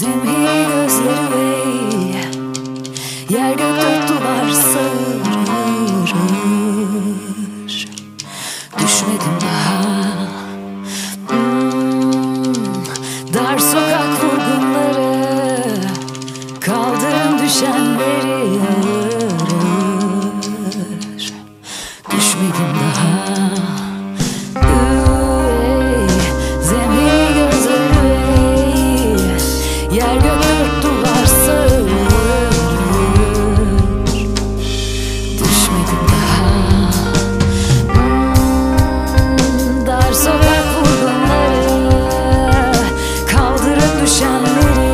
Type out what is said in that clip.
gözleri ey Yer gök dört duvar sarır Düşmedim daha. Hmm, Dar sokak vurgunları Kaldırım düşenleri social media.